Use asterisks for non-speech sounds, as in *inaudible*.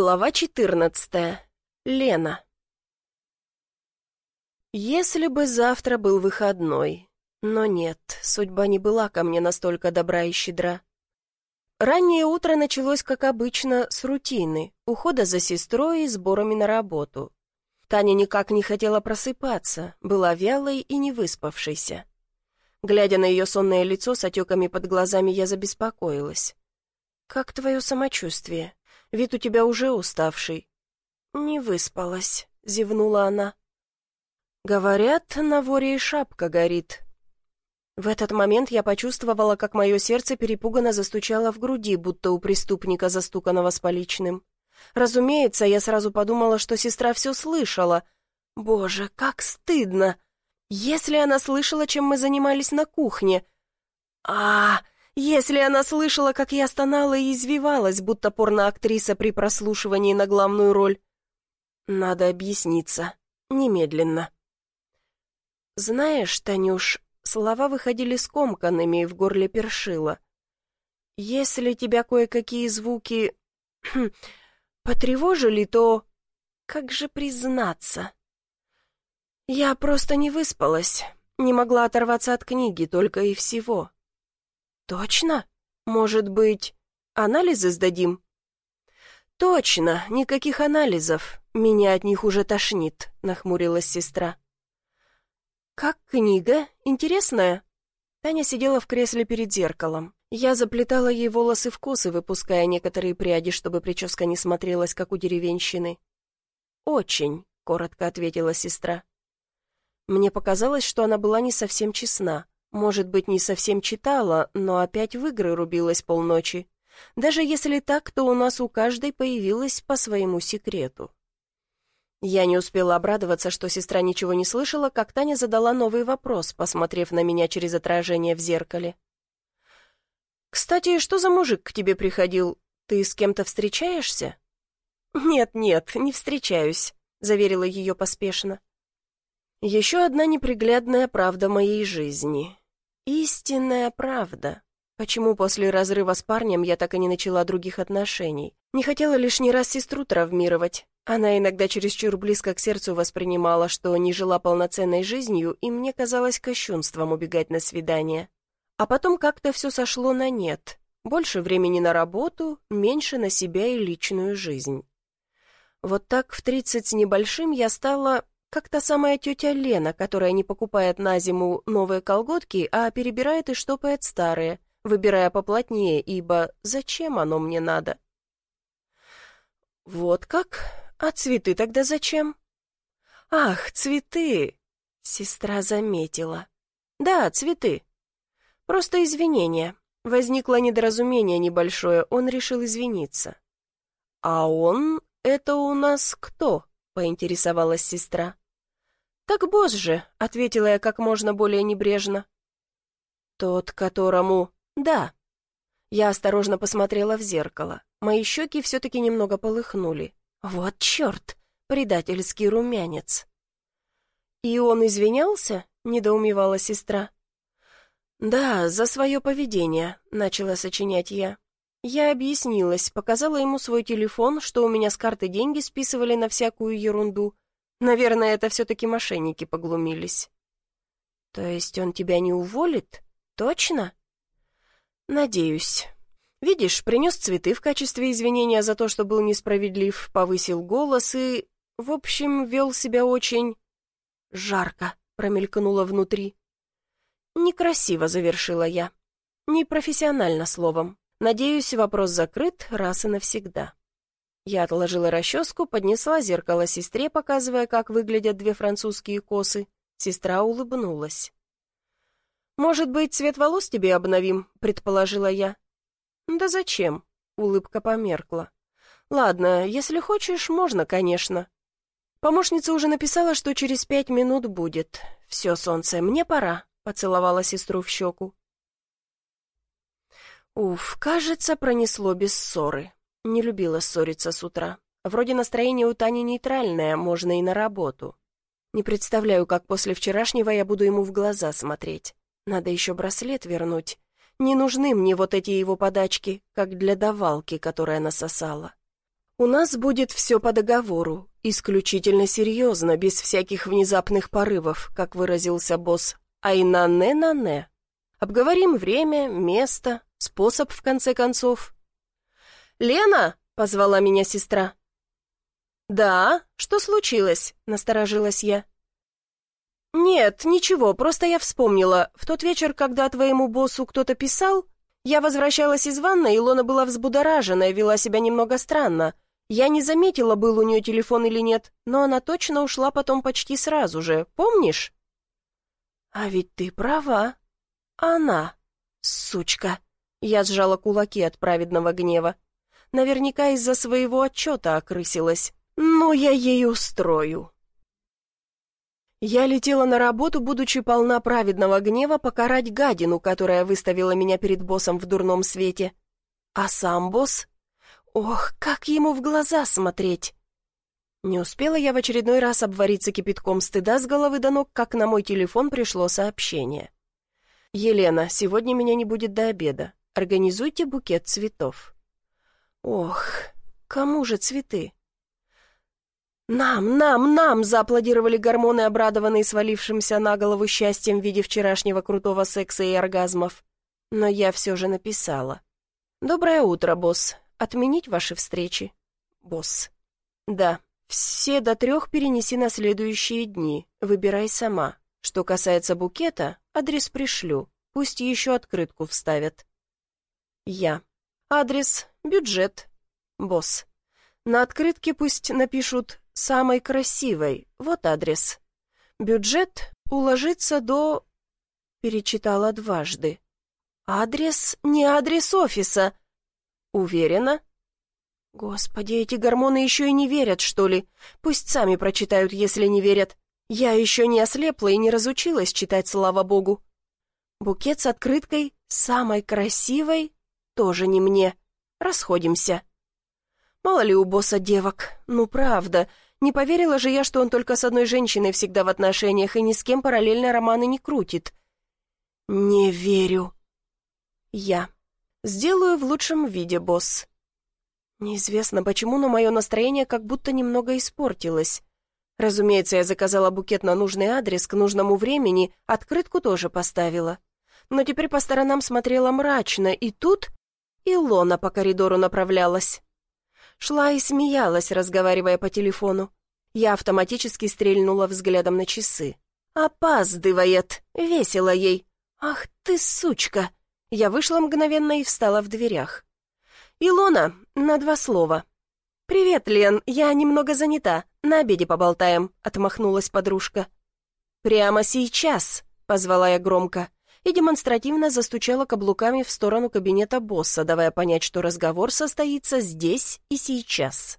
Глава 14. Лена. Если бы завтра был выходной. Но нет, судьба не была ко мне настолько добра и щедра. Раннее утро началось, как обычно, с рутины, ухода за сестрой и сборами на работу. Таня никак не хотела просыпаться, была вялой и не выспавшейся. Глядя на ее сонное лицо с отеками под глазами, я забеспокоилась. «Как твое самочувствие?» Вид у тебя уже уставший». «Не выспалась», — зевнула она. «Говорят, на воре и шапка горит». В этот момент я почувствовала, как мое сердце перепуганно застучало в груди, будто у преступника, застуканного с поличным. Разумеется, я сразу подумала, что сестра все слышала. Боже, как стыдно! Если она слышала, чем мы занимались на кухне... а, -а, -а если она слышала, как я стонала и извивалась, будто порноактриса при прослушивании на главную роль. Надо объясниться. Немедленно. Знаешь, Танюш, слова выходили скомканными и в горле першило. Если тебя кое-какие звуки *clears throat* потревожили, то... Как же признаться? Я просто не выспалась, не могла оторваться от книги только и всего. «Точно? Может быть, анализы сдадим?» «Точно, никаких анализов. Меня от них уже тошнит», — нахмурилась сестра. «Как книга? Интересная?» Таня сидела в кресле перед зеркалом. Я заплетала ей волосы в косы, выпуская некоторые пряди, чтобы прическа не смотрелась, как у деревенщины. «Очень», — коротко ответила сестра. Мне показалось, что она была не совсем честна. Может быть, не совсем читала, но опять в игры рубилась полночи. Даже если так, то у нас у каждой появилось по своему секрету. Я не успела обрадоваться, что сестра ничего не слышала, как Таня задала новый вопрос, посмотрев на меня через отражение в зеркале. «Кстати, что за мужик к тебе приходил? Ты с кем-то встречаешься?» «Нет-нет, не встречаюсь», — заверила ее поспешно. «Еще одна неприглядная правда моей жизни. Истинная правда. Почему после разрыва с парнем я так и не начала других отношений? Не хотела лишний раз сестру травмировать. Она иногда чересчур близко к сердцу воспринимала, что не жила полноценной жизнью, и мне казалось кощунством убегать на свидание. А потом как-то все сошло на нет. Больше времени на работу, меньше на себя и личную жизнь. Вот так в тридцать с небольшим я стала как та самая тетя Лена, которая не покупает на зиму новые колготки, а перебирает и штопает старые, выбирая поплотнее, ибо зачем оно мне надо? Вот как? А цветы тогда зачем? Ах, цветы! Сестра заметила. Да, цветы. Просто извинения. Возникло недоразумение небольшое, он решил извиниться. А он — это у нас кто? Поинтересовалась сестра. «Так босс же», — ответила я как можно более небрежно. «Тот, которому...» «Да». Я осторожно посмотрела в зеркало. Мои щеки все-таки немного полыхнули. «Вот черт! Предательский румянец!» «И он извинялся?» — недоумевала сестра. «Да, за свое поведение», — начала сочинять я. Я объяснилась, показала ему свой телефон, что у меня с карты деньги списывали на всякую ерунду. Наверное, это все-таки мошенники поглумились. То есть он тебя не уволит? Точно? Надеюсь. Видишь, принес цветы в качестве извинения за то, что был несправедлив, повысил голос и, в общем, вел себя очень... Жарко, промелькнуло внутри. Некрасиво завершила я. Непрофессионально словом. Надеюсь, вопрос закрыт раз и навсегда. Я отложила расческу, поднесла зеркало сестре, показывая, как выглядят две французские косы. Сестра улыбнулась. «Может быть, цвет волос тебе обновим?» — предположила я. «Да зачем?» — улыбка померкла. «Ладно, если хочешь, можно, конечно». Помощница уже написала, что через пять минут будет. «Все, солнце, мне пора», — поцеловала сестру в щеку. Уф, кажется, пронесло без ссоры. Не любила ссориться с утра. Вроде настроение у Тани нейтральное, можно и на работу. Не представляю, как после вчерашнего я буду ему в глаза смотреть. Надо еще браслет вернуть. Не нужны мне вот эти его подачки, как для давалки, которая насосала. У нас будет все по договору, исключительно серьезно, без всяких внезапных порывов, как выразился босс, а и на «не-на-не». -не. Обговорим время, место, способ, в конце концов. «Лена!» — позвала меня сестра. «Да? Что случилось?» — насторожилась я. «Нет, ничего, просто я вспомнила. В тот вечер, когда твоему боссу кто-то писал, я возвращалась из ванной, и Лона была взбудоражена и вела себя немного странно. Я не заметила, был у нее телефон или нет, но она точно ушла потом почти сразу же, помнишь?» «А ведь ты права. Она. Сучка!» Я сжала кулаки от праведного гнева. Наверняка из-за своего отчета окрысилась. «Ну, я ей устрою!» Я летела на работу, будучи полна праведного гнева, покарать гадину, которая выставила меня перед боссом в дурном свете. А сам босс? Ох, как ему в глаза смотреть! Не успела я в очередной раз обвариться кипятком стыда с головы до ног, как на мой телефон пришло сообщение. «Елена, сегодня меня не будет до обеда. Организуйте букет цветов». «Ох, кому же цветы?» «Нам, нам, нам!» — зааплодировали гормоны, обрадованные свалившимся на голову счастьем в виде вчерашнего крутого секса и оргазмов. Но я все же написала. «Доброе утро, босс. Отменить ваши встречи?» «Босс». «Да, все до трех перенеси на следующие дни. Выбирай сама. Что касается букета, адрес пришлю. Пусть еще открытку вставят». «Я». «Адрес, бюджет. Босс». На открытке пусть напишут самой красивой. Вот адрес. Бюджет уложится до... Перечитала дважды. Адрес не адрес офиса. Уверена? Господи, эти гормоны еще и не верят, что ли? Пусть сами прочитают, если не верят. Я еще не ослепла и не разучилась читать, слава богу. Букет с открыткой, самой красивой, тоже не мне. Расходимся. Мало ли у босса девок. Ну, правда, не поверила же я, что он только с одной женщиной всегда в отношениях и ни с кем параллельно романы не крутит. Не верю. Я. Сделаю в лучшем виде, босс. Неизвестно почему, но мое настроение как будто немного испортилось. Разумеется, я заказала букет на нужный адрес к нужному времени, открытку тоже поставила. Но теперь по сторонам смотрела мрачно, и тут Илона по коридору направлялась. Шла и смеялась, разговаривая по телефону. Я автоматически стрельнула взглядом на часы. «Опаздывает!» — весело ей. «Ах ты, сучка!» Я вышла мгновенно и встала в дверях. «Илона, на два слова». «Привет, Лен, я немного занята. На обеде поболтаем», — отмахнулась подружка. «Прямо сейчас», — позвала я громко и демонстративно застучала каблуками в сторону кабинета босса, давая понять, что разговор состоится здесь и сейчас.